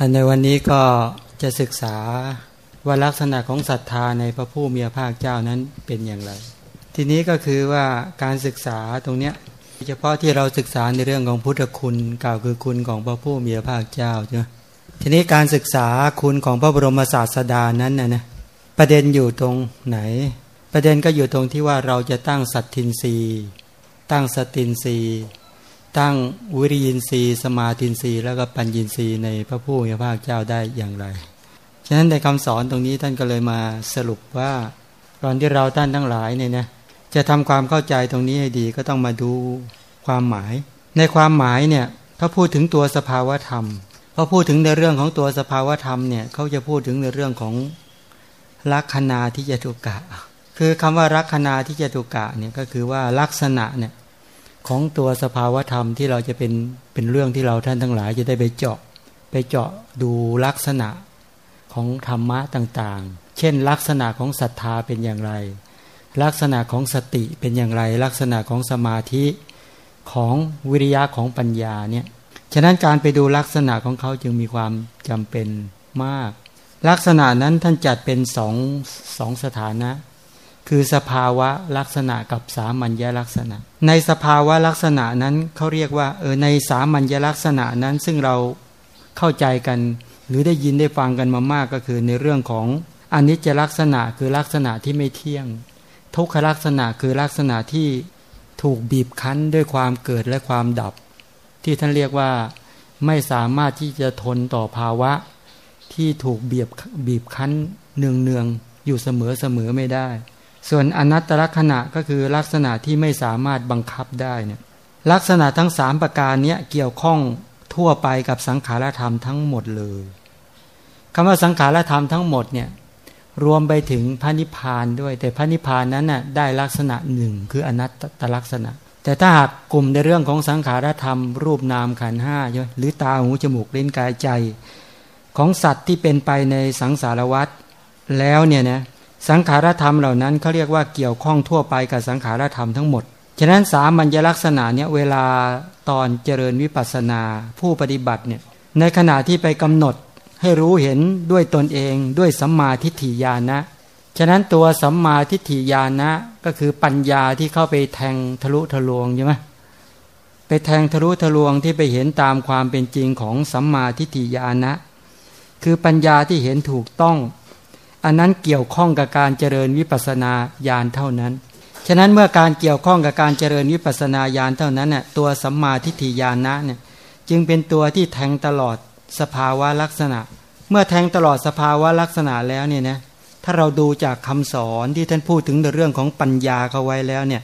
อันในวันนี้ก็จะศึกษาว่าลักษณะของศรัทธาในพระผู้มีพระภาคเจ้านั้นเป็นอย่างไร ทีนี้ก็คือว่าการศึกษาตรงเนี้ยเฉพาะที่เราศึกษาในเรื่องของพุทธคุณกล่าวคือคุณของพระผู้มีพระภาคเจ้าใช่ไหมทีนี้การศึกษาคุณของพระบรมศาสดานั้นนะนะประเด็นอยู่ตรงไหน ประเด็นก็อยู่ตรงที่ว่าเราจะตั้งสัตทินรีตั้งสตินรี ตั้งวิริยินทรีย์สมาธินทรีย์แล้วก็ปัญญินทรีย์ในพระผู้มีพระเจ้าได้อย่างไร ฉะนั้นในคำสอนตรงนี้ท่านก็เลยมาสรุปว่าตอนที่เราท่านทั้งหลายเนี่ยนะจะทำความเข้าใจตรงนี้ให้ดีก็ต้องมาดูความหมาย ในความหมายเนี่ยถ้าพูดถึงตัวสภาวธรรมพอพูดถึงในเรื่องของตัวสภาวธรรมเนี่ยเขาจะพูดถึงในเรื่องของลักษณะที่จะถูกกะ คือคำว่าลักษณะที่จะถูกกะเนี่ยก็คือว่าลักษณะเนี่ย ของตัวสภาวธรรมที่เราจะเป็นเป็นเรื่องที่เราท่านทั้งหลายจะได้ไปเจาะ ไปเจาะดูลักษณะของธรรมะต่างๆ เช่น ลักษณะของศรัทธาเป็นอย่างไร ลักษณะของสติเป็นอย่างไร ลักษณะของสมาธิของวิริยะของปัญญาเนี่ยฉะนั้นการไปดูลักษณะของเขาจึงมีความจำเป็นมาก ลักษณะนั้นท่านจัดเป็นสองสองสถานะ คือสภาวะลักษณะกับสามัญญลักษณะ ในสภาวะลักษณะนั้นเขาเรียกว่าเออในสามัญญลักษณะนั้นซึ่งเราเข้าใจกัน หรือได้ยินได้ฟังกันมามากก็คือในเรื่องของอนิจจลักษณะคือลักษณะที่ไม่เที่ยง ทุกขลักษณะคือลักษณะที่ถูกบีบคั้นด้วยความเกิดและความดับ ที่ท่านเรียกว่าไม่สามารถที่จะทนต่อภาวะ ที่ถูกบีบบีบคั้นเนืองเนืองอยู่เสมอเสมอไม่ได้ ส่วนอนัตตลักษณะก็คือลักษณะที่ไม่สามารถบังคับได้เนี่ยลักษณะทั้งสามประการนี้เกี่ยวข้องทั่วไปกับสังขารธรรมทั้งหมดเลยคำว่าสังขารธรรมทั้งหมดเนี่ยรวมไปถึงพระนิพพานด้วย แต่พระนิพพานนั้นน่ะได้ลักษณะหนึ่งคืออนัตตลักษณะ แต่ถ้าหากกลุ่มในเรื่องของสังขารธรรม รูปนามขันห้าหรือตาหูจมูกเล่นกายใจ ของสัตว์ที่เป็นไปในสังสารวัฏแล้วเนี่ยนะ สังขารธรรมเหล่านั้นเขาเรียกว่าเกี่ยวข้องทั่วไปกับสังขารธรรมทั้งหมด ฉะนั้นสามัญลักษณะเนี่ยเวลาตอนเจริญวิปัสสนาผู้ปฏิบัติเนี่ยในขณะที่ไปกำหนดให้รู้เห็นด้วยตนเองด้วยสัมมาทิฏฐิญาณนะ ฉะนั้นตัวสัมมาทิฏฐิญาณนะก็คือปัญญาที่เข้าไปแทงทะลุทะลวงใช่ไหมไปแทงทะลุทะลวงที่ไปเห็นตามความเป็นจริงของสัมมาทิฏฐิญาณนะ คือปัญญาที่เห็นถูกต้อง อันนั้นเกี่ยวข้องกับการเจริญวิปัสนาญาณเท่านั้น ฉะนั้นเมื่อการเกี่ยวข้องกับการเจริญวิปัสนาญาณเท่านั้นน่ยตัวสัมมาทิฏฐิญาณนะเนี่ยจึงเป็นตัวที่แทงตลอดสภาวะลักษณะ เมื่อแทงตลอดสภาวะลักษณะแล้วเนี่ยนะถ้าเราดูจากคำสอนที่ท่านพูดถึงในเรื่องของปัญญาเขาไว้แล้วเนี่ย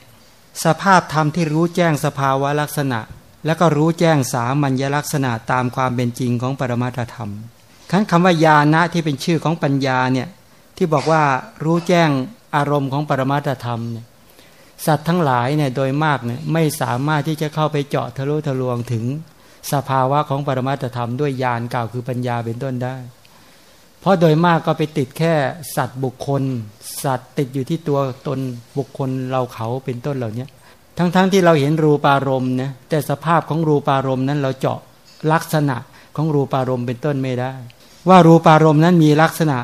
สภาพธรรมที่รู้แจ้งสภาวะลักษณะ แล้วก็รู้แจ้งสามัญลักษณะตามความเป็นจริงของปรมาธรรมขั้นคำว่าญาณะที่เป็นชื่อของปัญญาเนี่ย ที่บอกว่ารู้แจ้งอารมณ์ของปรมาตธรรมเนี่ยสัตว์ทั้งหลายเนี่ยโดยมากเนี่ยไม่สามารถที่จะเข้าไปเจาะทะลุทะลวงถึงสภาวะของปรมาตธรรมด้วยญาณกล่าวคือปัญญาเป็นต้นได้ เพราะโดยมากก็ไปติดแค่สัตว์บุคคล สัตว์ติดอยู่ที่ตัวตนบุคคลเราเขาเป็นต้นเหล่านี้ทั้งๆทที่เราเห็นรูปารมณ์นะแต่สภาพของรูปารมณ์นั้นเราเจาะลักษณะของรูปารมณ์เป็นต้นไม่ได้ ว่ารูปารมณ์นั้นมีลักษณะ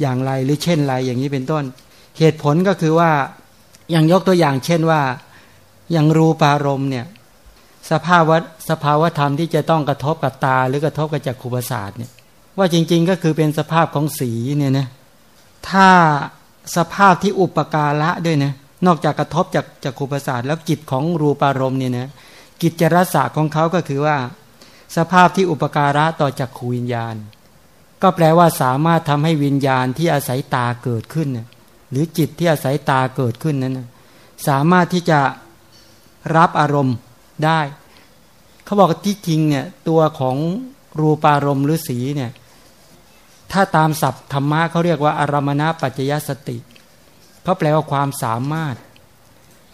อย่างไรหรือเช่นไรอย่างนี้เป็นต้น เหตุผลก็คือว่าอย่างยกตัวอย่างเช่นว่าอย่างรูปารมณ์เนี่ยสภาวะสภาวะธรรมที่จะต้องกระทบกับตาหรือกระทบกับจักขุประสาทเนี่ยว่าจริงๆก็คือเป็นสภาพของสีเนี่ยนะถ้าสภาพที่อุปการะด้วยนะนอกจากกระทบจากจักขุประสาทแล้วกิจของรูปารมณ์เนี่ยนะกิจจรสะของเขาก็คือว่า สภาพที่อุปการะต่อจักขูวิญญาณ ก็แปลว่าสามารถทำให้วิญญาณที่อาศัยตาเกิดขึ้น หรือจิตที่อาศัยตาเกิดขึ้นนั้นสามารถที่จะรับอารมณ์ได้ เขาบอกที่จริงเนี่ยตัวของรูปารมณ์หรือสีเนี่ยถ้าตามศัพท์ธรรมะเขาเรียกว่าอารมณปัจจยสติเขาแปลว่าความสามารถ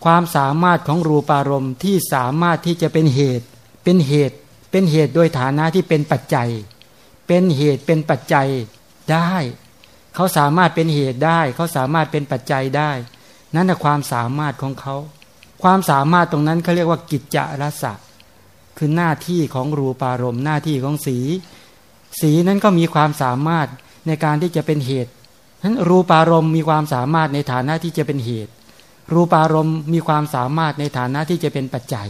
ความสามารถของรูปารมณ์ที่สามารถที่จะเป็นเหตุ เป็นเหตุ เป็นเหตุโดยฐานะที่เป็นปัจจัย เป็นเหตุเป็นปัจจัยได้ เขาสามารถเป็นเหตุได้ เขาสามารถเป็นปัจจัยได้ นั่นแหะความสามารถของเขา ความสามารถตรงนั้นเขาเรียกว่ากิจจารสะคือหน้าที่ของรูปารมณ์หน้าที่ของสี สีนั้นก็มีความสามารถในการที่จะเป็นเหตุนั้นรูปารมณ์มีความสามารถในฐานะที่จะเป็นเหตุ รูปารมณ์มีความสามารถในฐานะที่จะเป็นปัจจัย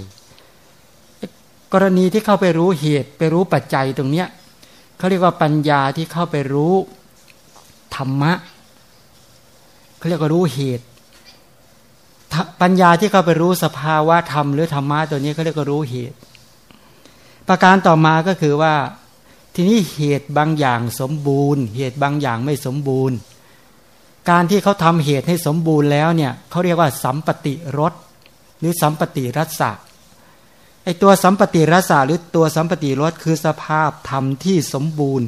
กรณีที่เข้าไปรู้เหตุไปรู้ปัจจัยตรงเนี้ย เขาเรียกว่าปัญญาที่เข้าไปรู้ธรรมะเขาเรียกว่ารู้เหตุ ปัญญาที่เข้าไปรู้สภาวะธรรมหรือธรรมะตัวนี้เขาเรียกว่ารู้เหตุ ประการต่อมาก็คือว่า ทีนี้เหตุบางอย่างสมบูรณ์ เหตุบางอย่างไม่สมบูรณ์ การที่เขาทำเหตุให้สมบูรณ์แล้วเนี่ยเขาเรียกว่าสัมปติรสหรือสัมปติรัศ ไอตัวสัมปติรัศหรือตัวสัมปติรสคือสภาพธรรมที่สมบูรณ์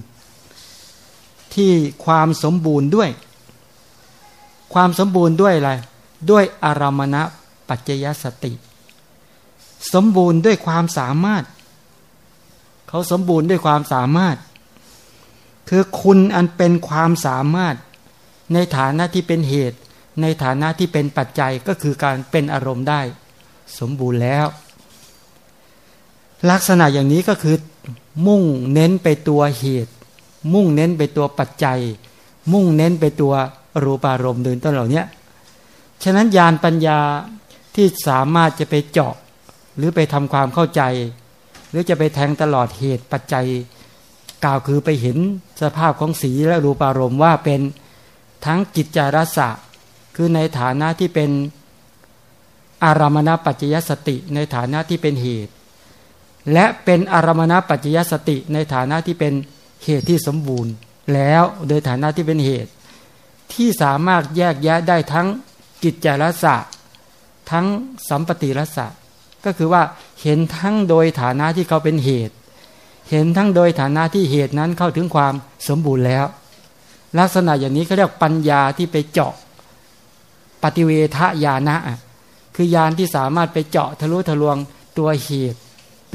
ที่ความสมบูรณ์ด้วย ความสมบูรณ์ด้วยอะไร ด้วยอารมณะปัจจยสติ สมบูรณ์ด้วยความสามารถ เขาสมบูรณ์ด้วยความสามารถ คือคุณอันเป็นความสามารถ ในฐานะที่เป็นเหตุ ในฐานะที่เป็นปัจจัยก็คือการเป็นอารมณ์ได้ สมบูรณ์แล้ว ลักษณะอย่างนี้ก็คือมุ่งเน้นไปตัวเหตุ มุ่งเน้นไปตัวปัจจัย มุ่งเน้นไปตัวรูปารมณ์เดินต้นเหล่านี้ฉะนั้นญาณปัญญาที่สามารถจะไปเจาะ หรือไปทำความเข้าใจ หรือจะไปแทงตลอดเหตุปัจจัย กล่าวคือไปเห็นสภาพของสีและรูปารมณ์ว่าเป็นทั้งกิจจารสะคือในฐานะที่เป็นอารามณปัจจยสติ ในฐานะที่เป็นเหตุ และเป็นอารมณปัจจยสติในฐานะที่เป็นเหตุที่สมบูรณ์ แล้วโดยฐานะที่เป็นเหตุ ที่สามารถแยกแยะได้ทั้งกิจจารสะทั้งสัมปติรสะก็คือว่าเห็นทั้งโดยฐานะที่เขาเป็นเหตุ เห็นทั้งโดยฐานะที่เหตุนั้นเข้าถึงความสมบูรณ์แล้ว ลักษณะอย่างนี้เขาเรียกปัญญาที่ไปเจาะปฏิเวทญาณะคือญาณที่สามารถไปเจาะทะลุทะลวงตัวเหตุ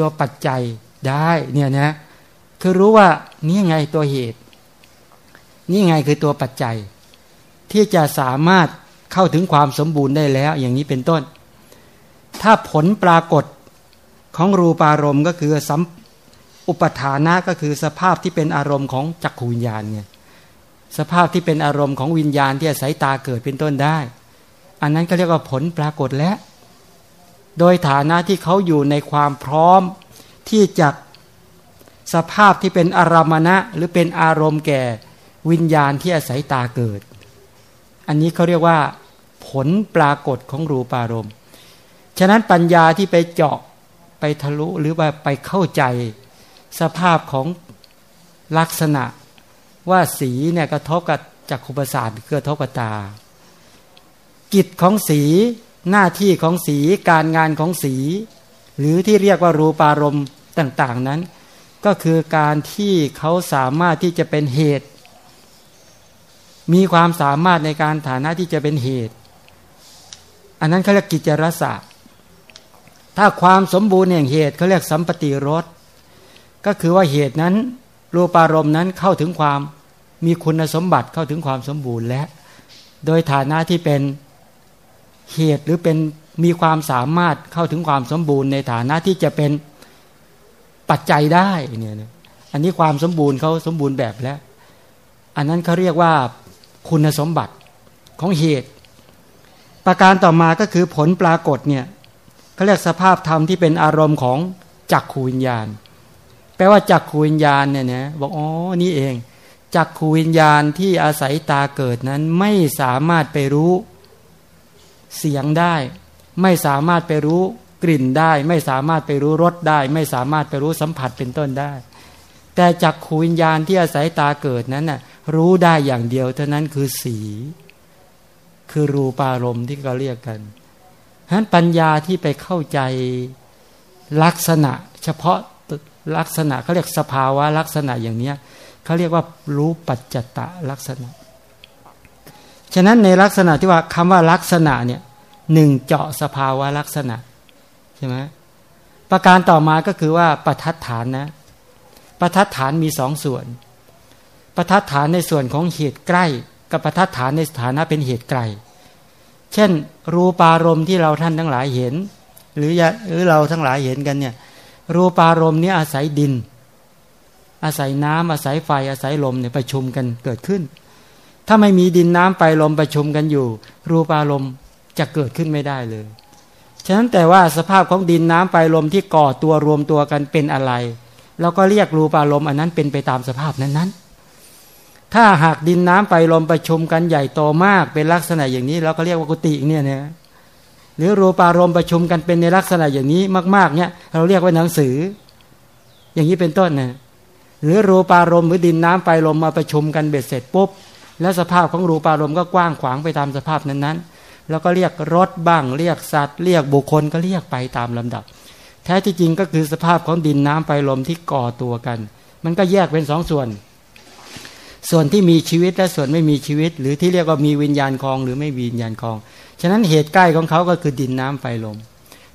ตัวปัจจัยได้เนี่ยนะคือรู้ว่านี่ไงตัวเหตุ นี่ไงคือตัวปัจจัย ที่จะสามารถเข้าถึงความสมบูรณ์ได้แล้ว อย่างนี้เป็นต้น ถ้าผลปรากฏของรูปารมณ์ก็คือสัมอุปทานะก็คือสภาพที่เป็นอารมณ์ของจักขวิญญาณเนี่ยสภาพที่เป็นอารมณ์ของวิญญาณที่อาศัยตาเกิดเป็นต้นได้ อันนั้นก็เรียกว่าผลปรากฏแล้ว โดยฐานะที่เขาอยู่ในความพร้อมที่จะสภาพที่เป็นอารมณะหรือเป็นอารมณ์แก่วิญญาณที่อาศัยตาเกิด อันนี้เขาเรียกว่า ผลปรากฏของรูปารมณ์ฉะนั้นปัญญาที่ไปเจาะไปทะลุหรือว่าไปเข้าใจ สภาพของลักษณะว่าสีเนี่ยกระทบกับจักขุประสาทกระทบกับตา กิจของสี หน้าที่ของสีการงานของสี หรือที่เรียกว่ารูปารมณ์ต่าง ๆนั้น ก็คือการที่เขาสามารถที่จะเป็นเหตุ มีความสามารถในการฐานะที่จะเป็นเหตุ อันนั้นเขาเรียกกิจรสะถ้าความสมบูรณ์แห่งเหตุเขาเรียกสัมปติรสก็คือว่าเหตุนั้น รูปารมณ์นั้นเข้าถึงความมีคุณสมบัติเข้าถึงความสมบูรณ์และ โดยฐานะที่เป็น เหตุหรือเป็นมีความสามารถเข้าถึงความสมบูรณ์ในฐานะที่จะเป็นปัจจัยได้เนี่ยอันนี้ความสมบูรณ์เขาสมบูรณ์แบบแล้ว อันนั้นเขาเรียกว่าคุณสมบัติของเหตุ ประการต่อมาก็คือผลปรากฏเนี่ยเขาเรียกสภาพธรรมที่เป็นอารมณ์ของจักขูวิญญาณ แปลว่าจักขูวิญญาณเนี่ยนะบอกอ๋อนี่เองจักขูวิญญาณที่อาศัยตาเกิดนั้นไม่สามารถไปรู้ เสียงได้ ไม่สามารถไปรู้กลิ่นได้ ไม่สามารถไปรู้รสได้ ไม่สามารถไปรู้สัมผัสเป็นต้นได้ แต่จักขูวิญญาณที่อาศัยตาเกิดนั้นน่ะรู้ได้อย่างเดียวเท่านั้นคือสี คือรูปารมณ์ที่เขาเรียกกันฉะนั้นปัญญาที่ไปเข้าใจลักษณะ เฉพาะลักษณะเขาเรียกสภาวะลักษณะอย่างเนี้ยเขาเรียกว่ารู้ปัจจตะลักษณะ ฉะนั้นในลักษณะที่ว่าคำว่าลักษณะเนี่ยหนึ่งเจาะสภาวะลักษณะใช่ไหมประการต่อมาก็คือว่าประทัดฐานนะประทัดฐานมีสองส่วน ประทัดฐานในส่วนของเหตุใกล้ กับประทัดฐานในฐานะเป็นเหตุไกล เช่น รูปารมณ์ที่เราท่านทั้งหลายเห็น หรือหรือเราทั้งหลายเห็นกันเนี่ยรูปารมณ์นี้อาศัยดิน อาศัยน้ำอาศัยไฟอาศัยลมเนี่ยประชุมกันเกิดขึ้น ถ้าไม่มีดินน้ำไปลมประชุมกันอยู่ รูปารมณ์จะเกิดขึ้นไม่ได้เลย ฉะนั้นแต่ว่าสภาพของดินน้ำไปลมที่ก่อตัวรวมตัวกันเป็นอะไรเราก็เรียกรูปารมณ์อันนั้นเป็นไปตามสภาพนั้นๆ ถ้าหากดินน้ำไปลมประชุมกันใหญ่โตมากเป็นลักษณะอย่างนี้เราก็เรียกว่ากุฏิเนี่ยนะหรือรูปารมณ์ประชุมกันเป็นในลักษณะอย่างนี้มาก ๆเนี่ยเราเรียกว่าหนังสือ อย่างนี้เป็นต้นนะหรือรูปารมณ์หรือดินน้ำไปลมมาประชุมกันเบ็ดเสร็จปุ๊บ แล้วสภาพของรูปารมณ์ก็กว้างขวางไปตามสภาพนั้นๆ แล้วก็เรียกรถบ้าง เรียกสัตว์ เรียกบุคคลก็เรียกไปตามลำดับ แท้ที่จริงก็คือสภาพของดินน้ำไปลมที่ก่อตัวกัน มันก็แยกเป็นสองส่วน ส่วนที่มีชีวิตและส่วนไม่มีชีวิต หรือที่เรียกว่ามีวิญญาณคลอง หรือไม่มีวิญญาณคลอง ฉะนั้นเหตุใกล้ของเขาก็คือดินน้ำไฟลม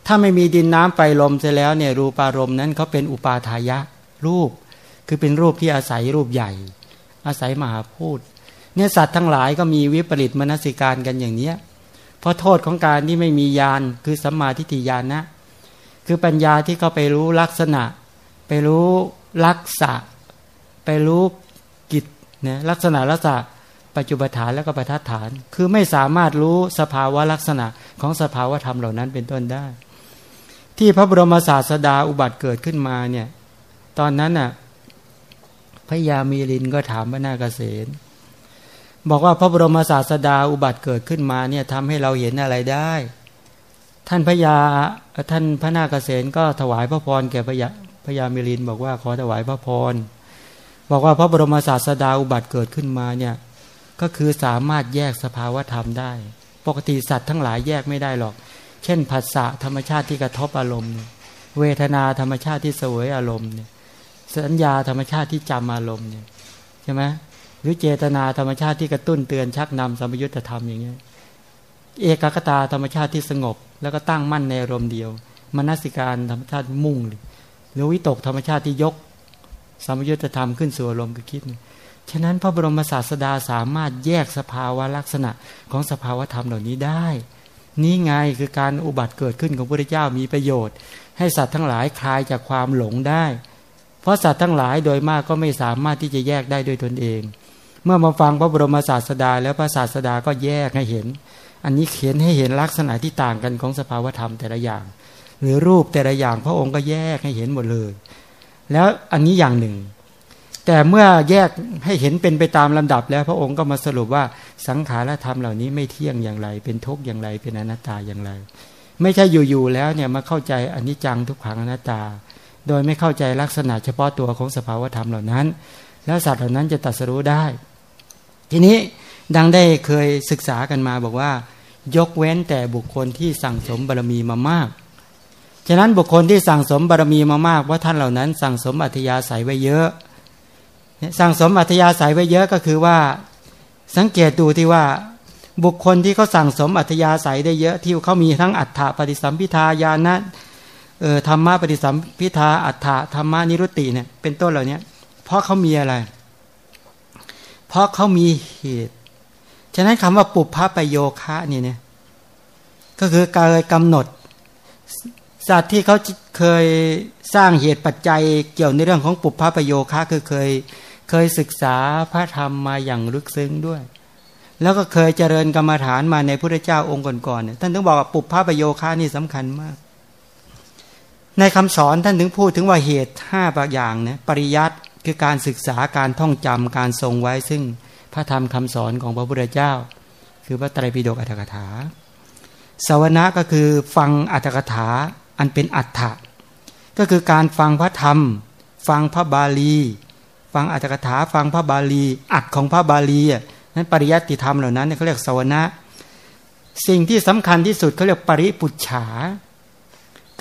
ถ้าไม่มีดินน้ำไฟลมเสร็จแล้วเนี่ยรูปารมณ์นั้นเขาเป็นอุปาทายะรูป คือเป็นรูปที่อาศัยรูปใหญ่ อาศัยมหาพูด เนี่ยสัตว์ทั้งหลายก็มีวิปริตมนสิการกันอย่างเนี้ยเพราะโทษของการที่ไม่มียานคือสัมมาทิฏฐิยานนะ คือปัญญาที่เขาไปรู้ลักษณะ ไปรู้ลักษะ ไปรู้กิจเนี่ยลักษณะลักษณะปัจจุบัฐานแล้วก็ประทัดฐาน คือไม่สามารถรู้สภาวะลักษณะของสภาวะธรรมเหล่านั้นเป็นต้นได้ ที่พระบรมศาสดาอุบัติเกิดขึ้นมาเนี่ย ตอนนั้นน่ะพระยามีลินก็ถามพระนาคเษน บอกว่าพระบรมศาสดาอุบัติเกิดขึ้นมาเนี่ยทำให้เราเห็นอะไรได้ ท่านพระยาท่านพระนาคเษนก็ถวายพระพรแก่พระยาพระยามิลินบอกว่าขอถวายพระพรบอกว่าพระบรมศาสดาอุบัติเกิดขึ้นมาเนี่ยก็คือสามารถแยกสภาวธรรมได้ ปกติสัตว์ทั้งหลายแยกไม่ได้หรอก เช่นผัสสะธรรมชาติที่กระทบอารมณ์ เวทนาธรรมชาติที่เสวยอารมณ์เนี่ยสัญญาธรรมชาติที่จำอารมณ์เนี่ยใช่ไหม หรือเจตนาธรรมชาติที่กระตุ้นเตือนชักนำสมยุทธธรรมอย่างเงี้ยเอกกตาธรรมชาติที่สงบ แล้วก็ตั้งมั่นในอารมณ์เดียวมนสิการธรรมชาติมุ่งหรือวิตกธรรมชาติที่ยกสมยุทธธรรมขึ้นสู่อารมณ์คือคิดฉะนั้นพระบรมศาสดาสามารถแยกสภาวะลักษณะของสภาวะธรรมเหล่านี้ได้ นี่ไงคือการอุบัติเกิดขึ้นของพระพุทธเจ้ามีประโยชน์ ให้สัตว์ทั้งหลายคลายจากความหลงได้ เพราะสัตว์ทั้งหลายโดยมากก็ไม่สามารถที่จะแยกได้ด้วยตนเอง เมื่อมาฟังพระบรมศาสดา แล้วพระศาสดาก็แยกให้เห็น อันนี้เขียนให้เห็นลักษณะที่ต่างกันของสภาวธรรมแต่ละอย่าง หรือรูปแต่ละอย่างพระองค์ก็แยกให้เห็นหมดเลย แล้วอันนี้อย่างหนึ่ง แต่เมื่อแยกให้เห็นเป็นไปตามลำดับแล้วพระองค์ก็มาสรุปว่าสังขารธรรมเหล่านี้ไม่เที่ยงอย่างไร เป็นทุกข์อย่างไร เป็นอนัตตาอย่างไร ไม่ใช่อยู่ๆแล้วเนี่ยมาเข้าใจอันิจจังทุกขังอนัตตา โดยไม่เข้าใจลักษณะเฉพาะตัวของสภาวธรรมเหล่านั้น แล้วสัตว์เหล่านั้นจะตัดสู้ได้ ทีนี้ดังได้เคยศึกษากันมาบอกว่า ยกเว้นแต่บุคคลที่สั่งสมบารมีมามาก ฉะนั้นบุคคลที่สั่งสมบารมีมามากว่าท่านเหล่านั้น สั่งสมอัธยาศัยไว้เยอะ สั่งสมอัธยาศัยไว้เยอะก็คือว่า สังเกตดูที่ว่าบุคคลที่เขาสั่งสมอัธยาศัยได้เยอะที่เขามีทั้งอัฏฐปฏิสัมพิทายานะเออธรรมะปฏิสัมพิทาอัฏฐธรรมะนิรุติเนี่ยเป็นต้นเหล่านี้เพราะเขามีอะไรเราะเขามีเหตุ ฉะนั้นคำว่าปุพพะประโยคะนี่เนี่ยก็คือการกำหนด สัตว์ที่เขาเคยสร้างเหตุปัจจัยเกี่ยวในเรื่องของปุพพะประโยคะคือเคยเคยศึกษาพระธรรมมาอย่างลึกซึ้งด้วย แล้วก็เคยเจริญกรรมฐานมาในพระเจ้าองค์ก่อนๆเนี่ยท่านต้องบอกว่าปุพพะประโยคะนี่สำคัญมาก ในคำสอนท่านถึงพูดถึงว่าเหตุห้าบางอย่างนะปริยัติ คือการศึกษาการท่องจำการทรงไว้ซึ่งพระธรรมคำสอนของพระพุทธเจ้า คือพระไตรปิฎกอัตถกถา สวนะก็คือฟังอัตถกถาอันเป็นอัฏฐะก็คือการฟังพระธรรม ฟังพระบาลี ฟังอัตถกถาฟังพระบาลี อัดของพระบาลีนั้นปริยัติธรรมเหล่านั้นเขาเรียกสวนะสิ่งที่สำคัญที่สุดเขาเรียกปริปุจฉา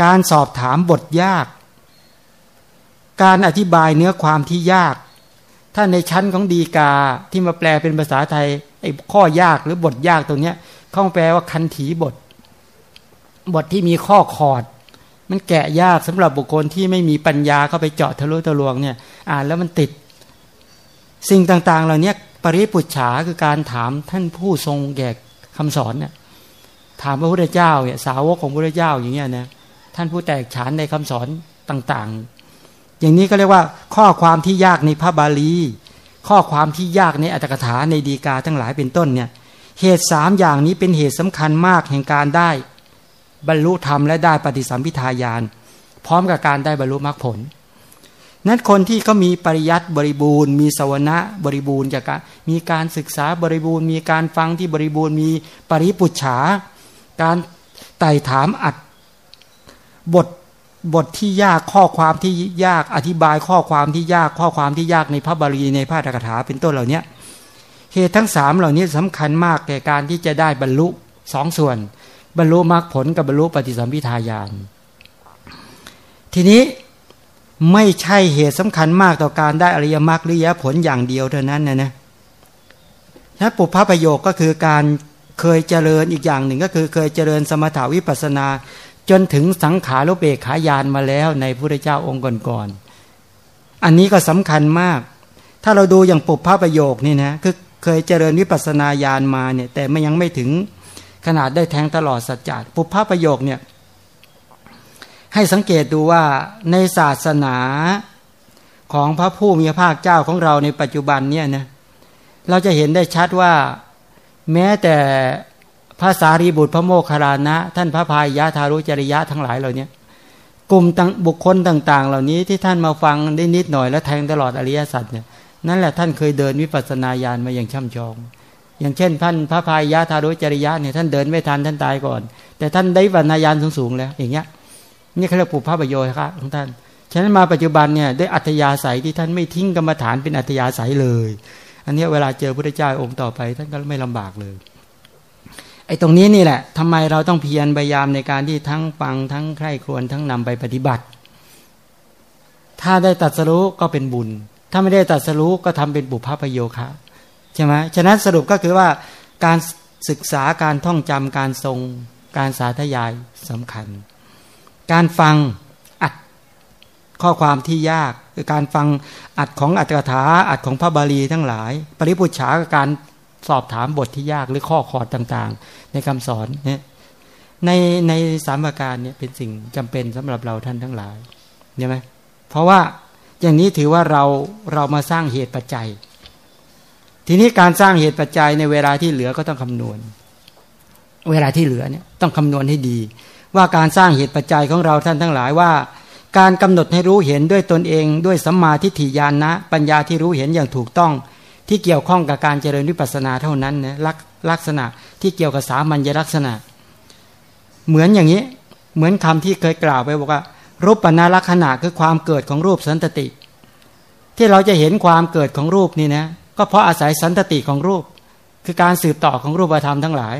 การสอบถามบทยาก การอธิบายเนื้อความที่ยาก ถ้าในชั้นของดีกาที่มาแปลเป็นภาษาไทยไอ้ข้อยากหรือบทยากตรงเนี้ยเขาแปลว่าคันถีบท บทที่มีข้อขอด มันแกะยากสำหรับบุคคลที่ไม่มีปัญญาเข้าไปเจาะทะลุทะลวงเนี่ยอ่านแล้วมันติด สิ่งต่างๆ เหล่านี้ปริปุจฉาคือการถามท่านผู้ทรงแกกคำสอนเนี่ยถามพระพุทธเจ้าเนี่ยสาวกของพระพุทธเจ้าอย่างเงี้ยนะท่านผู้แตกฉานในคำสอนต่างๆ อย่างนี้ก็เรียกว่า ข้อความที่ยากในพระบาลี ข้อความที่ยากในอัตถกถาในดีกาทั้งหลายเป็นต้นเนี่ยเหตุสามอย่างนี้เป็นเหตุสำคัญมากแห่งการได้ บรรลุธรรมและได้ปฏิสัมพิทายานพร้อมกับการได้บรรลุมรรคผล นั้นคนที่เขามีปริยัติบริบูรณ์ มีสวนะบริบูรณ์จากการมีการศึกษาบริบูรณ์ มีการฟังที่บริบูรณ์มีปริปุจฉา การไต่ถามอัดบท บทที่ยากข้อความที่ยากอธิบายข้อความที่ยากข้อความที่ยากในพระบาลีในพระธรรมถาเป็นต้นเหล่านี้เหตุทั้งสามเหล่านี้สำคัญมากแก่การที่จะได้บรรลุสองส่วน บรรลุมรรคผลกับบรรลุปฏิสัมพิทายานทีนี้ไม่ใช่เหตุสำคัญมากต่อการได้อริยมรรคหรือยผลอย่างเดียวเท่านั้นนะนะถ้าปุพพประโยคก็คือการเคยเจริญอีกอย่างหนึ่งก็คือเคยเจริญสมถาวิปัสนา จนถึงสังขารุเบกขายานมาแล้วในพระเจ้าองค์ก่อนๆอันนี้ก็สำคัญมาก ถ้าเราดูอย่างปุพพประโยคนี่นะคือเคยเจริญวิปัสนาญาณมาเนี่ย แต่ไม่ยังไม่ถึงขนาดได้แทงตลอดสัจจะปุพพประโยคเนี่ย ให้สังเกตดูว่าในศาสนาของพระผู้มีพระภาคเจ้าของเราในปัจจุบันเนี่ยนะเราจะเห็นได้ชัดว่า แม้แต่ ภาษารีบุตรพระโมคคารานะ ท่านพระพายะทารุจริยะทั้งหลายเหล่านี้กลุ่มบุคคลต่าง ๆ เหล่านี้ที่ท่านมาฟังได้นิดหน่อยแล้วแทงตลอดอริยสัจเนี่ยนั่นแหละท่านเคยเดินวิปัสสนาญาณมาอย่างช่ำชอง อย่างเช่นท่านพระพายะทารุจริยะเนี่ยท่านเดินไม่ทันท่านตายก่อน แต่ท่านได้ปัญญาณสูงๆแล้วอย่างเงี้ยนี่เขาเรียกปุพพะประโยชน์ครับของท่านฉะนั้นมาปัจจุบันเนี่ยด้วยอัธยาศัยที่ท่านไม่ทิ้งกรรมฐานเป็นอัธยาศัยเลย อันนี้เวลาเจอพระเจ้าองค์ต่อไป ท่านก็ไม่ลำบากเลย ไอ้ตรงนี้นี่แหละทำไมเราต้องเพียรพยายามในการที่ทั้งฟังทั้งใคร่ครวญทั้งนำไปปฏิบัติ ถ้าได้ตัดสรู้ก็เป็นบุญ ถ้าไม่ได้ตัดสรู้ก็ทำเป็นบุพพประโยคะใช่ไหมฉะนั้นสรุปก็คือว่าการศึกษาการท่องจำการทรงการสาธยายสำคัญ การฟังอัดข้อความที่ยากคือการฟังอัดของอัตถกถาอัดของพระบาลีทั้งหลาย ปริพุชฉาการ สอบถามบทที่ยากหรือข้อขอดต่างๆ ในคำสอนเนี่ยในในสามประการเนี่ยเป็นสิ่งจำเป็นสำหรับเราท่านทั้งหลายใช่ไหมเพราะว่าอย่างนี้ถือว่าเราเรามาสร้างเหตุปัจจัย ทีนี้การสร้างเหตุปัจจัยในเวลาที่เหลือก็ต้องคำนวณ เวลาที่เหลือเนี่ยต้องคำนวณให้ดี ว่าการสร้างเหตุปัจจัยของเราท่านทั้งหลายว่า การกำหนดให้รู้เห็นด้วยตนเอง ด้วยสัมมาทิฏฐิญาณนะ ปัญญาที่รู้เห็นอย่างถูกต้อง ที่เกี่ยวข้องกับการเจริญวิปัสสนาเท่านั้นนะลักลักษณะที่เกี่ยวกับสามัญลักษณะ เหมือนอย่างนี้ เหมือนคำที่เคยกล่าวไปบอกว่า รูปปัญลักษณะคือความเกิดของรูปสันตติ ที่เราจะเห็นความเกิดของรูปนี่นะก็เพราะอาศัยสันตติของรูป คือการสืบต่อของรูปธรรมทั้งหลาย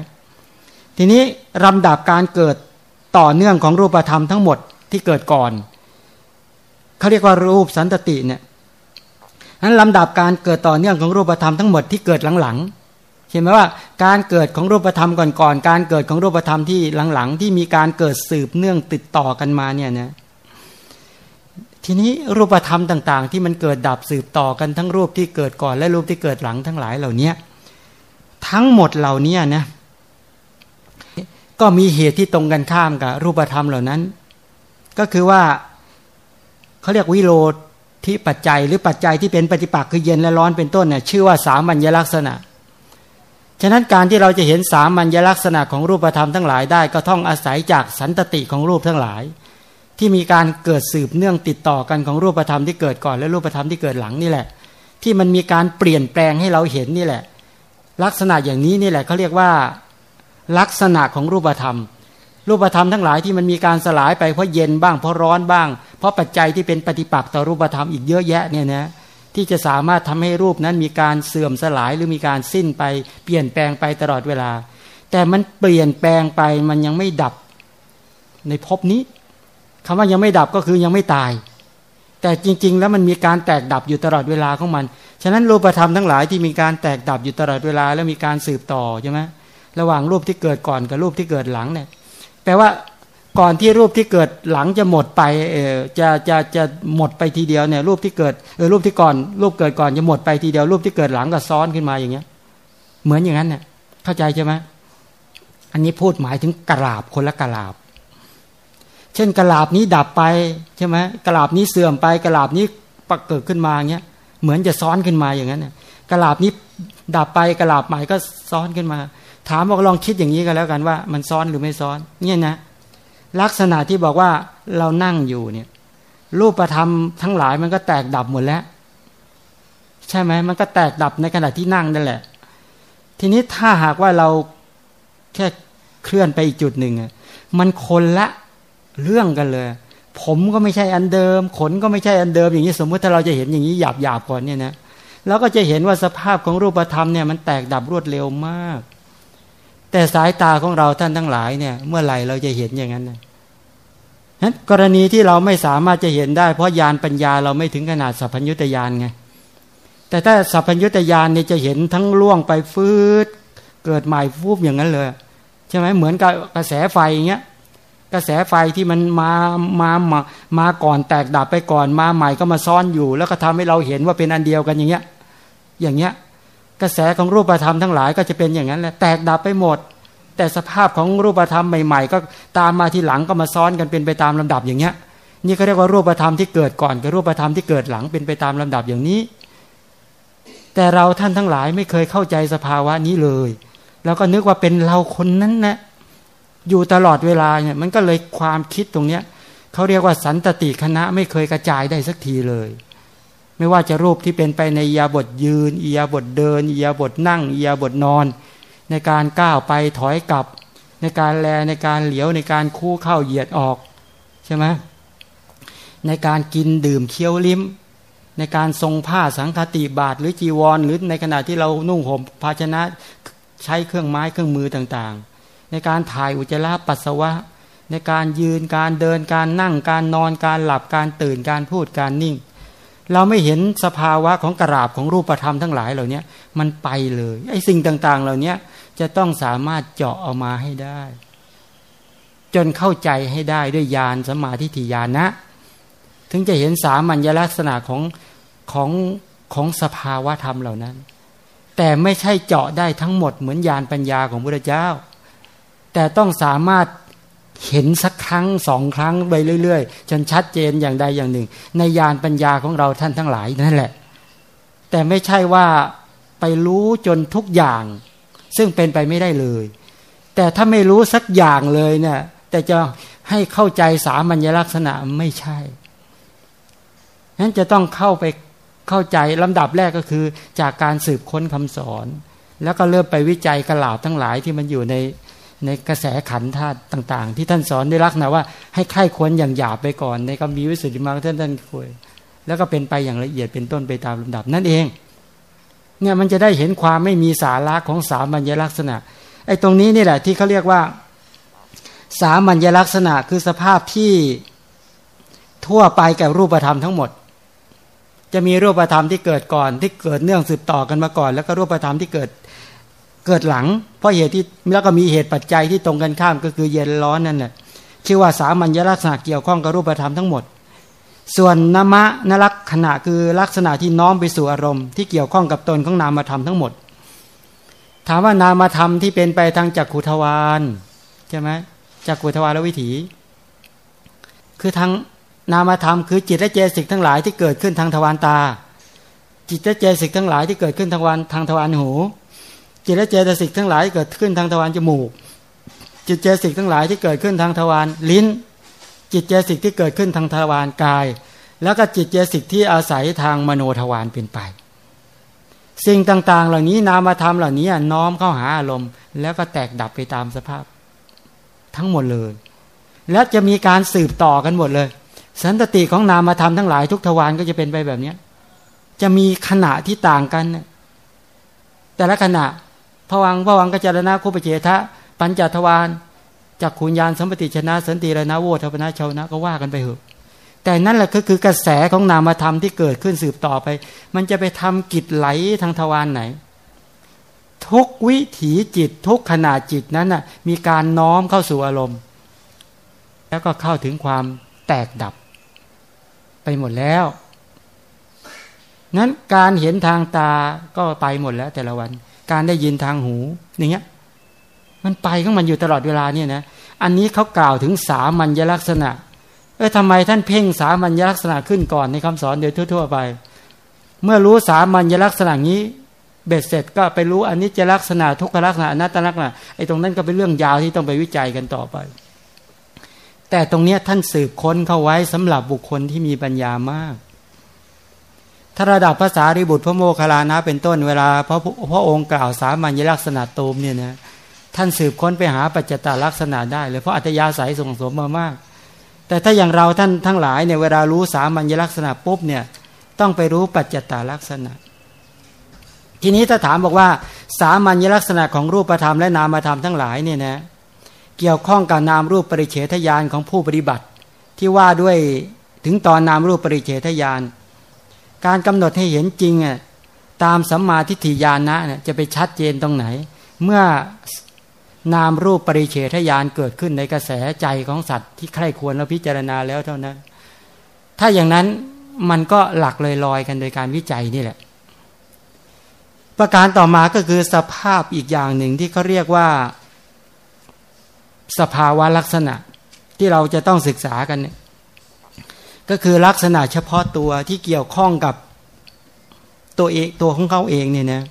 ทีนี้ลำดับการเกิดต่อเนื่องของรูปธรรมทั้งหมดที่เกิดก่อนเขาเรียกว่ารูปสันตติเนี่ย นั้นลำดับการเกิดต่อเนื่องของรูปธรรมทั้งหมดที่เกิดหลังๆเห็นไหมว่าการเกิดของรูปธรรมก่อนๆการเกิดของรูปธรรมที่หลังๆ ที่มีการเกิดสืบเนื่องติดต่อกันมาเนี่ยนะทีนี้รูปธรรมต่าง ๆ ที่มันเกิดดับสืบต่อกันทั้งรูปที่เกิดก่อนและรูปที่เกิดหลังทั้งหลายเหล่านี้ทั้งหมดเหล่านี้นะก็มีเหตุที่ตรงกันข้ามกับรูปธรรมเหล่านั้น ก็คือว่าเขาเรียกวิโรธ ที่ปัจจัยหรือปัจจัยที่เป็นปฏิปักษ์คือเย็นและร้อนเป็นต้นเนี่ยชื่อว่าสามัญลักษณะ ฉะนั้นการที่เราจะเห็นสามัญลักษณะของรูปธรรมทั้งหลายได้ ก็ต้องอาศัยจากสันตติของรูปทั้งหลาย ที่มีการเกิดสืบเนื่องติดต่อกันของรูปธรรมที่เกิดก่อนและรูปธรรมที่เกิดหลังนี่แหละ ที่มันมีการเปลี่ยนแปลงให้เราเห็นนี่แหละ ลักษณะอย่างนี้นี่แหละเขาเรียกว่า ลักษณะของรูปธรรม รูปธรรมทั้งหลายที่มันมีการสลายไปเพราะเย็นบ้างเพราะร้อนบ้าง เพราะปัจจัยที่เป็นปฏิปักษ์ต่อรูปธรรมอีกเยอะแยะเนี่ยนะที่จะสามารถทำให้รูปนั้นมีการเสื่อมสลายหรือมีการสิ้นไป เปลี่ยนแปลงไปตลอดเวลา แต่มันเปลี่ยนแปลงไปมันยังไม่ดับในภพนี้คำว่ายังไม่ดับก็คือยังไม่ตาย แต่จริง ๆ แล้วมันมีการแตกดับอยู่ตลอดเวลาของมัน ฉะนั้นรูปธรรมทั้งหลายที่มีการแตกดับอยู่ตลอดเวลา แล้วมีการสืบต่อใช่ไหมระหว่างรูปที่เกิดก่อนกับรูปที่เกิดหลังเนี่ย แปลว่าก่อนที่รูปที่เกิดหลังจะหมดไปเออจะจะจะหมดไปทีเดียวเนี่ยรูปที่เกิดเออรูปที่ก่อน รูปเกิดก่อนจะหมดไปทีเดียวรูปที่เกิดหลังก็ซ้อนขึ้นมาอย่างเงี้ย เหมือนอย่างนั้นเนี่ยเข้าใจใช่ไหมอันนี้พูดหมายถึงกราบคนละกราบ เช่นกระลาบนี้ดับไปใช่ไหมกระลาบนี้เสื่อมไปกระลาบนี้ปรเกิดขึ้นมาเงี้ยเหมือนจะซ้อนขึ้นมาอย่างนั้นเนี่ยกระลาบนี้ดับไปกระลาบใหม่ก็ซ้อนขึ้นมา ถามบอกลองคิดอย่างนี้กันแล้วกันว่า มันซ้อนหรือไม่ซ้อน เนี่ยนะ ลักษณะที่บอกว่าเรานั่งอยู่เนี่ย รูปธรรมทั้งหลายมันก็แตกดับหมดแล้ว ใช่ไหมมันก็แตกดับในขณะที่นั่งนั่นแหละ ทีนี้ถ้าหากว่าเราแค่เคลื่อนไปอีกจุดหนึ่งมันคนละเรื่องกันเลย ผมก็ไม่ใช่อันเดิม ขนก็ไม่ใช่อันเดิม อย่างนี้สมมติถ้าเราจะเห็นอย่างนี้หยาบหยาบก่อนเนี่ยนะเราก็จะเห็นว่าสภาพของรูปธรรมเนี่ยมันแตกดับรวดเร็วมาก แต่สายตาของเราท่านทั้งหลายเนี่ย เมื่อไหร่เราจะเห็นอย่างนั้นนะนั้นกรณีที่เราไม่สามารถจะเห็นได้ เพราะยานปัญญาเราไม่ถึงขนาดสัพพัญญุตยานไงแต่ถ้าสัพพัญญุตยานเนี่ยจะเห็นทั้งล่วงไปฟืดเกิดใหม่ฟูบอย่างนั้นเลยใช่ไหมเหมือนกับกระแสไฟอย่างเงี้ยกระแสไฟที่มันมามามามาก่อนแตกดับไปก่อนมาใหม่ก็มาซ้อนอยู่ แล้วก็ทำให้เราเห็นว่าเป็นอันเดียวกันอย่างเงี้ย อย่างเงี้ย กระแสของรูปธรรมทั้งหลายก็จะเป็นอย่างนั้นแหละแตกดับไปหมด แต่สภาพของรูปธรรมใหม่ ๆ ก็ตามมาทีหลังก็มาซ้อนกันเป็นไปตามลำดับอย่างเงี้ย นี่เขาเรียกว่ารูปธรรมที่เกิดก่อนกับรูปธรรมที่เกิดหลังเป็นไปตามลำดับอย่างนี้ แต่เราท่านทั้งหลายไม่เคยเข้าใจสภาวะนี้เลย แล้วก็นึกว่าเป็นเราคนนั้นนะอยู่ตลอดเวลาเนี่ยมันก็เลยความคิดตรงเนี้ยเขาเรียกว่าสันตติคณะไม่เคยกระจายได้สักทีเลย ไม่ว่าจะรูปที่เป็นไปในยาบทยืนอียาบทเดินอียาบทนั่งอียาบทนอน ในการก้าวไปถอยกลับ ในการแลในการเหลียวในการคู่เข้าเหยียดออกใช่ไหมในการกินดื่มเคี้ยวลิ้ม ในการทรงผ้าสังคติบาทหรือจีวร หรือในขณะที่เรานุ่งห่มภาชนะใช้เครื่องไม้เครื่องมือต่างๆ ในการถ่ายอุจจาระปัสสาวะ ในการยืนการเดินการนั่งการนอนการหลับการตื่นการพูดการนิ่ง เราไม่เห็นสภาวะของกราบของรูปธรรมทั้งหลายเหล่านี้มันไปเลยไอ้สิ่งต่าง ๆ เหล่านี้จะต้องสามารถเจาะเอามาให้ได้ จนเข้าใจให้ได้ด้วยญาณสมาธิทิญาณนะ ถึงจะเห็นสามัญลักษณะของของของสภาวะธรรมเหล่านั้น แต่ไม่ใช่เจาะได้ทั้งหมดเหมือนญาณปัญญาของพระเจ้า แต่ต้องสามารถ เห็นสักครั้งสองครั้งไปเรื่อยๆ จนชัดเจนอย่างใดอย่างหนึ่ง ในญาณปัญญาของเราท่านทั้งหลายนั่นแหละ แต่ไม่ใช่ว่าไปรู้จนทุกอย่าง ซึ่งเป็นไปไม่ได้เลย แต่ถ้าไม่รู้สักอย่างเลยเนี่ยแต่จะให้เข้าใจสามัญลักษณะไม่ใช่นั้นจะต้องเข้าไปเข้าใจลำดับแรกก็คือ จากการสืบค้นคำสอน แล้วก็เริ่มไปวิจัยกระลาบทั้งหลายที่มันอยู่ใน ในกระแสขันธาตุต่าง ๆ ที่ท่านสอนได้รักนะว่า ให้ไข้ควรอย่างหยาบไปก่อน ในคำมีวิสุทธิมรรคท่านท่านคุยแล้วก็เป็นไปอย่างละเอียดเป็นต้นไปตามลำดับนั่นเอง เนี่ยมันจะได้เห็นความไม่มีสาระของสามัญลักษณะไอ้ตรงนี้นี่แหละที่เขาเรียกว่า สามัญลักษณะคือสภาพที่ทั่วไปกับรูปธรรมทั้งหมด จะมีรูปธรรมที่เกิดก่อนที่เกิดเนื่องสืบต่อกันมาก่อน แล้วก็รูปธรรมที่เกิด เกิดหลัง เพราะเหตุที่แล้วก็มีเหตุปัจจัยที่ตรงกันข้ามก็คือเย็นร้อนนั่นแหละชื่อว่าสามัญลักษณะเกี่ยวข้องกับรูปธรรมทั้งหมด ส่วนนามะนลักษณะคือลักษณะที่น้อมไปสู่อารมณ์ที่เกี่ยวข้องกับตนของนามธรรมทั้งหมด ถามว่านามธรรมที่เป็นไปทางจักขุทวารใช่ไหมจักขุทวารวิถี คือทางนามธรรมคือจิตและเจสิกทั้งหลายที่เกิดขึ้นทางทวารตา จิตและเจสิกทั้งหลายที่เกิดขึ้นทางวันทางทวารหู จิตและเจตสิกทั้งหลายเกิดขึ้นทางทวารจมูก จิตเจตสิกทั้งหลายที่เกิดขึ้นทางทวารลิ้น จิตเจตสิกที่เกิดขึ้นทางทวารกาย แล้วก็จิตเจตสิกที่อาศัยทางมโนทวารเป็นไป สิ่งต่างๆ เหล่านี้นามธรรมเหล่านี้น้อมเข้าหาอารมณ์ แล้วก็แตกดับไปตามสภาพ ทั้งหมดเลย และจะมีการสืบต่อกันหมดเลย สันตติของนามธรรมทั้งหลายทุกทวารก็จะเป็นไปแบบนี้จะมีขณะที่ต่างกัน แต่ละขณะ ผวังผวังกัจารณะคุปเจทะ ปัญจทวารจากขุนยานสัมปติชนะสันติรนะโวทปนะชาวนะก็ว่ากันไปเถอะแต่นั่นแหละก็คือกระแสของนามธรรมที่เกิดขึ้นสืบต่อไป มันจะไปทำกิจไหลทางทวารไหน ทุกวิถีจิตทุกขณะจิตนั้นน่ะมีการน้อมเข้าสู่อารมณ์ แล้วก็เข้าถึงความแตกดับ ไปหมดแล้ว นั้นการเห็นทางตาก็ไปหมดแล้วแต่ละวัน การได้ยินทางหูอย่างเงี้ยมันไปของมันอยู่ตลอดเวลาเนี่ยนะอันนี้เขากล่าวถึงสามัญลักษณะ เออทำไมท่านเพ่งสามัญลักษณะขึ้นก่อนในคำสอนเดี๋ยวทั่ว ๆ ไป เมื่อรู้สามัญลักษณะนี้ เบ็ดเสร็จก็ไปรู้อันนี้จะลักษณะทุกขลักษณะอนัตตลักษณะไอ้ตรงนั้นก็เป็นเรื่องยาวที่ต้องไปวิจัยกันต่อไป แต่ตรงเนี้ยท่านสืบค้นเข้าไว้สำหรับบุคคลที่มีปัญญามาก ถ้าระดับภาษาริบุตรพระโมคคัลลานะเป็นต้นเวลาพระพระองค์กล่าวสามัญลักษณะตูมเนี่ยนะท่านสืบค้นไปหาปัจจตาลักษณะได้เลยเพราะอัตยาศัยส่งสมมามาก แต่ถ้าอย่างเราท่านทั้งหลายเนี่ยเวลารู้สามัญลักษณะปุ๊บเนี่ยต้องไปรู้ปัจจตาลักษณะ ทีนี้ถ้าถามบอกว่า สามัญลักษณะของรูปธรรมและนามธรรมทั้งหลายเนี่ยนะเกี่ยวข้องกับนามรูปปริเฉทญาณของผู้ปฏิบัติ ที่ว่าด้วยถึงตอนนามรูปปริเฉทญาณ การกำหนดให้เห็นจริงอะตามสัมมาทิฏฐิญาณนะเนี่ยจะไปชัดเจนตรงไหน เมื่อนามรูปปริเฉทญาณเกิดขึ้นในกระแสใจของสัตว์ที่ใคร่ควรแล้วพิจารณาแล้วเท่านั้น ถ้าอย่างนั้นมันก็หลักเลยลอยกันโดยการวิจัยนี่แหละ ประการต่อมาก็คือสภาพอีกอย่างหนึ่งที่เขาเรียกว่า สภาวะลักษณะที่เราจะต้องศึกษากันเนี่ย ก็คือลักษณะเฉพาะตัวที่เกี่ยวข้องกับตัวเองตัวของเขาเองเนี่ยนะ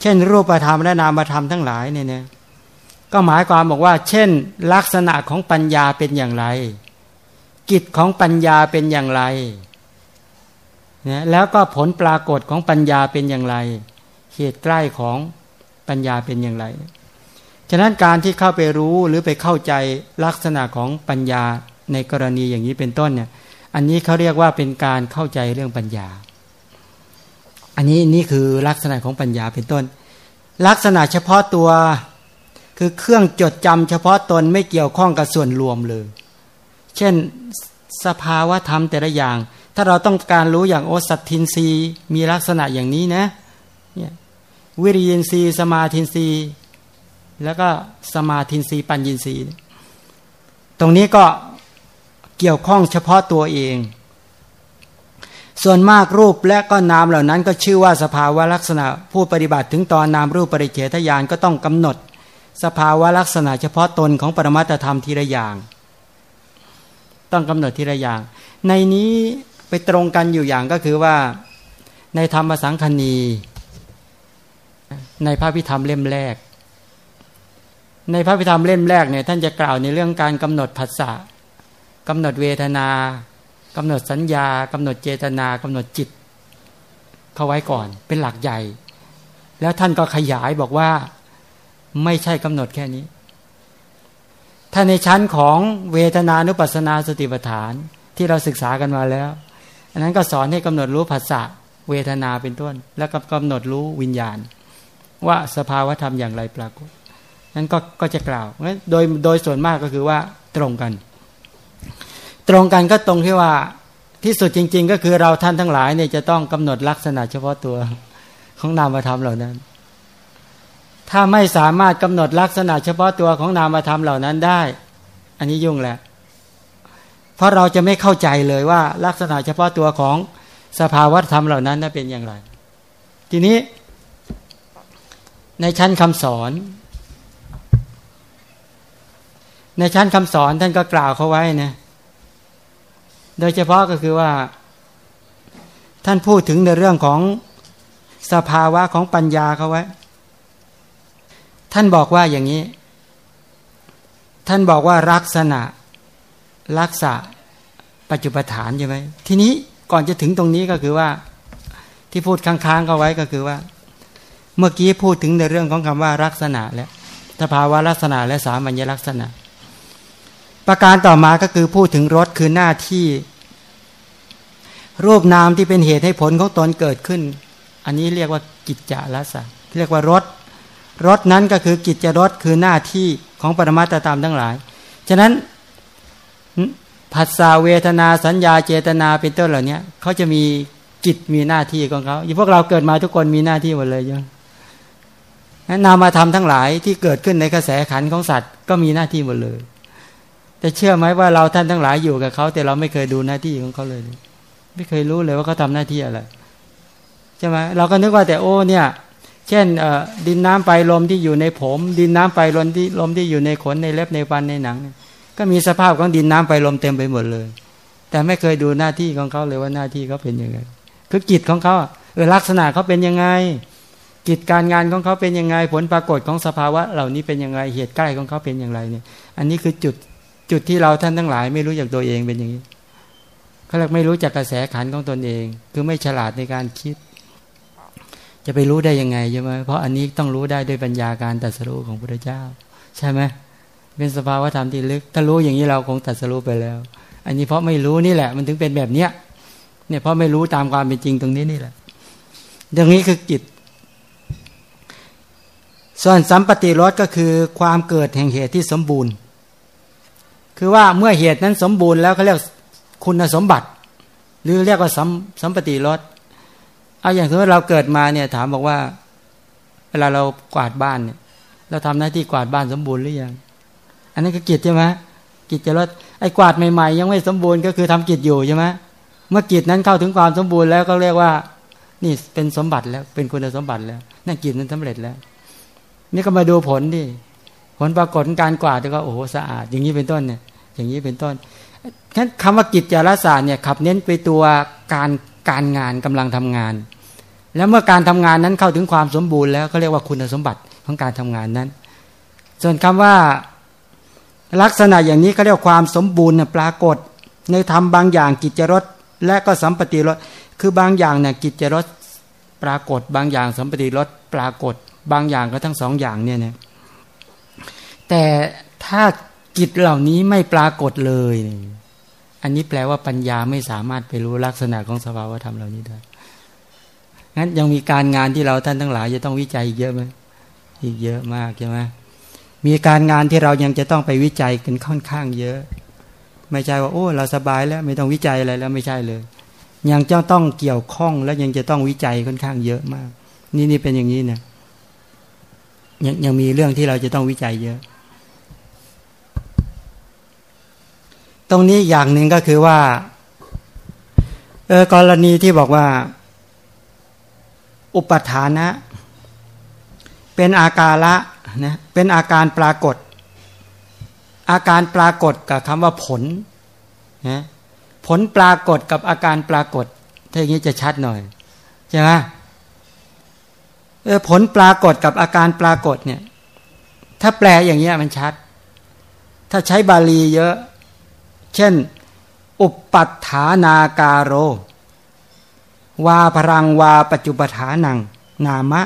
เช่น รูปธรรมและนามธรรมทั้งหลายเนี่ยนะก็หมายความบอกว่า เช่น ลักษณะของปัญญาเป็นอย่างไร กิจของปัญญาเป็นอย่างไรนะแล้วก็ผลปรากฏของปัญญาเป็นอย่างไรเหตุใกล้ของปัญญาเป็นอย่างไร ฉะนั้นการที่เข้าไปรู้หรือไปเข้าใจลักษณะของปัญญา ในกรณีอย่างนี้เป็นต้นเนี่ย อันนี้เขาเรียกว่าเป็นการเข้าใจเรื่องปัญญา อันนี้นี่คือลักษณะของปัญญาเป็นต้น ลักษณะเฉพาะตัวคือเครื่องจดจำเฉพาะตนไม่เกี่ยวข้องกับส่วนรวมเลย เช่นสภาวะธรรมแต่ละอย่าง ถ้าเราต้องการรู้อย่างโอสัตทินรีมีลักษณะอย่างนี้นะเนี่ยวิริยินรีสมาทินรีแล้วก็สมาทินรีปัญญินรีตรงนี้ก็ กี่ยวข้องเฉพาะตัวเอง ส่วนมากรูปและก็นามเหล่านั้นก็ชื่อว่าสภาวะลักษณะ ผู้ปฏิบัติถึงตอนนามรูปปริเฉทญาณก็ต้องกำหนด สภาวะลักษณะ เฉพาะตนของปรมัตธรรมทีละอย่าง ต้องกำหนดทีละอย่าง ในนี้ไปตรงกันอยู่อย่างก็คือว่าในธรรมสังคณี ในพระพิธรรมเล่มแรก ในพระพิธรรมเล่มแรกเนี่ยท่านจะกล่าวในเรื่องการกำหนดผัสสะ กำหนดเวทนากำหนดสัญญากำหนดเจตนากำหนดจิต เข้าไว้ก่อนเป็นหลักใหญ่ แล้วท่านก็ขยายบอกว่าไม่ใช่กำหนดแค่นี้ ถ้าในชั้นของเวทนานุปัสนาสติปัฏฐานที่เราศึกษากันมาแล้ว อันนั้นก็สอนให้กำหนดรู้ภาษาเวทนาเป็นต้น แล้วก็กำหนดรู้วิญญาณ ว่าสภาวธรรมอย่างไรปรากฏนั้นก็ก็จะกล่าว โดยโดยส่วนมากก็คือว่าตรงกัน ตรงกันก็ตรงที่ว่าที่สุดจริง ๆ ก็คือเราท่านทั้งหลายเนี่ยจะต้องกำหนดลักษณะเฉพาะตัวของนามธรรมเหล่านั้น ถ้าไม่สามารถกำหนดลักษณะเฉพาะตัวของนามธรรมเหล่านั้นได้ อันนี้ยุ่งแหละ เพราะเราจะไม่เข้าใจเลยว่าลักษณะเฉพาะตัวของสภาวธรรมเหล่านั้นนั้นเป็นอย่างไร ทีนี้ ในชั้นคำสอน ในชั้นคำสอนท่านก็กล่าวเขาไว้นะ โดยเฉพาะก็คือว่า ท่านพูดถึงในเรื่องของสภาวะของปัญญาเขาไว้ ท่านบอกว่าอย่างนี้ ท่านบอกว่าลักษณะลักษะปัจจุบฐานใช่ไหมทีนี้ก่อนจะถึงตรงนี้ก็คือว่า ที่พูดค้างๆก็ไว้ก็คือว่า เมื่อกี้พูดถึงในเรื่องของคำว่าลักษณะและสภาวะลักษณะและสามัญลักษณะ ประการต่อมาก็คือพูดถึงรสคือหน้าที่ รูปนามที่เป็นเหตุให้ผลของตนเกิดขึ้น อันนี้เรียกว่ากิจจาลักษณะเรียกว่ารสรสนั้นก็คือกิจรสคือหน้าที่ของปรมาตธรรมทั้งหลาย ฉะนั้นผัสสะเวทนาสัญญาเจตนาเป็นต้นเหล่านี้เขาจะมีกิจมีหน้าที่ของเขาอย่างพวกเราเกิดมาทุกคนมีหน้าที่หมดเลยยังนั้นนามาทำทั้งหลายที่เกิดขึ้นในกระแสขันของสัตว์ก็มีหน้าที่หมดเลย แต่เชื่อไหมว่าเราท่านทั้งหลายอยู่กับเขา แต่เราไม่เคยดูหน้าที่ของเขาเลย ไม่เคยรู้เลยว่าเขาทาหน้าที่อะไรใช่ไหมเราก็นึกว่าแต่โอ้เนี่ย เช่นดินน้ำไฟลมที่อยู่ในผม ดินน้ำไฟลมที่ลมที่อยู่ในขนในเล็บในฟันในหนัง ก็มีสภาพของดินน้ำไฟลมเต็มไปหมดเลย แต่ไม่เคยดูหน้าที่ของเขาเลยว่าหน้าที่เขาเป็นยังไงคือกิจของเขาเออลักษณะเขาเป็นยังไงกิจการงานของเขาเป็นยังไง ผลปรากฏของสภาวะ เหล่านี้เป็นยังไงเหตุใกล้ของเขาเป็นอย่างไรเนี่ย อันนี้คือจุด จุดที่เราท่านทั้งหลาย ไม่รู้จักตัวเองเป็นอย่างนี้เขาเรียกไม่รู้จักกระแสขันของตนเอง คือไม่ฉลาดในการคิด จะไปรู้ได้ยังไงใช่ไหมเพราะอันนี้ต้องรู้ได้ด้วยปัญญาการตัดสู้ของพระเจ้า ใช่ไหมเป็นสภาวะธรรมที่ลึก ถ้ารู้อย่างนี้เราคงตัดสู้ไปแล้ว อันนี้เพราะไม่รู้นี่แหละ มันถึงเป็นแบบเนี้ยเนี่ยเพราะไม่รู้ตามความเป็นจริงตรงนี้นี่แหละอย่างนี้คือกิจส่วนสัมปติรสก็คือความเกิดแห่งเหตุที่สมบูรณ์ คือว่าเมื่อเหตุนั้นสมบูรณ์แล้วเขาเรียกคุณสมบัติ หรือเรียกว่าสัมสัมปติรสเอาอย่างสมมติเราเกิดมาเนี่ย ถามบอกว่า เวลาเรากวาดบ้านเนี่ย เราทำหน้าที่กวาดบ้านสมบูรณ์หรือยัง อันนั้นก็กิจใช่ไหมกิจจะลดไอ้กวาดใหม่ๆ ยังไม่สมบูรณ์ก็คือทำกิจอยู่ใช่ไหมเมื่อกิจนั้นเข้าถึงความสมบูรณ์แล้วก็เรียกว่า นี่เป็นสมบัติแล้วเป็นคุณสมบัติแล้วนั่นกิจนั้นสำเร็จแล้ว นี่ก็มาดูผลดิ ผลปรากฏการกวาดก็โอ้โหสะอาด อย่างนี้เป็นต้นเนี่ย อย่างนี้เป็นต้นฉะนั้นคำว่ากิจจารศาสตร์เนี่ยขับเน้นไปตัวการการงานกำลังทำงาน แล้วเมื่อการทำงานนั้นเข้าถึงความสมบูรณ์แล้วก็เรียกว่าคุณสมบัติของการทำงานนั้น ส่วนคำว่าลักษณะอย่างนี้เขาเรียกความสมบูรณ์ปรากฏ ในธรรมบางอย่างกิจจรสและก็สัมปติรสคือบางอย่างเนี่ยกิจจรสปรากฏ บางอย่างสัมปติรสปรากฏ บางอย่างก็ทั้งสองอย่างเนี่ยนะ แต่ถ้ากิจเหล่านี้ไม่ปรากฏเลย อันนี้แปลว่าปัญญาไม่สามารถไปรู้ลักษณะของสภาวธรรมเหล่านี้ได้งั้นยังมีการงานที่เราท่านทั้งหลาย จะต้องวิจัยอีกเยอะไหมอีกเยอะมากใช่ไหมมีการงานที่เรายังจะต้องไปวิจัยกันค่อนข้างเยอะ ไม่ใช่ว่าโอ้เราสบายแล้ว ไม่ต้องวิจัยอะไรแล้วไม่ใช่เลย ยังจะต้องเกี่ยวข้องและยังจะต้องวิจัยค่อนข้างเยอะมาก นี่นี่เป็นอย่างนี้เนี่ยยังยังมีเรื่องที่เราจะต้องวิจัยเยอะ รงนี้อย่างหนึ่งก็คือว่าเออกรณีที่บอกว่า อุปทานะ เป็นอาการละนะเป็นอาการปรากฏ อาการปรากฏกับคำว่าผลนะผลปรากฏกับอาการปรากฏ ถ้าอย่างนี้จะชัดหน่อยใช่ไหมเออผลปรากฏกับอาการปรากฏเนี่ย ถ้าแปลอย่างนี้มันชัด ถ้าใช้บาลีเยอะ เช่น อุปปัฏฐานาการโร วาพรังวาปัจจุปฐานัง นามะ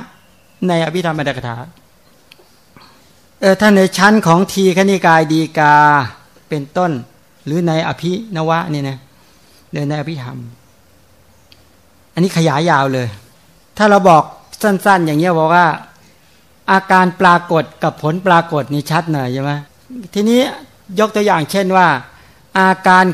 ในอภิธรรมอัตถกถาเออถ้าในชั้นของทีคณิกายดีกาเป็นต้น หรือในอภินวะนี่นะเดินในอภิธรรม อันนี้ขยายยาวเลย ถ้าเราบอกสั้น ๆ อย่างเงี้ยบอกว่า อาการปรากฏกับผลปรากฏนี่ชัดหน่อยใช่ไหมทีนี้ยกตัวอย่างเช่นว่า อาการ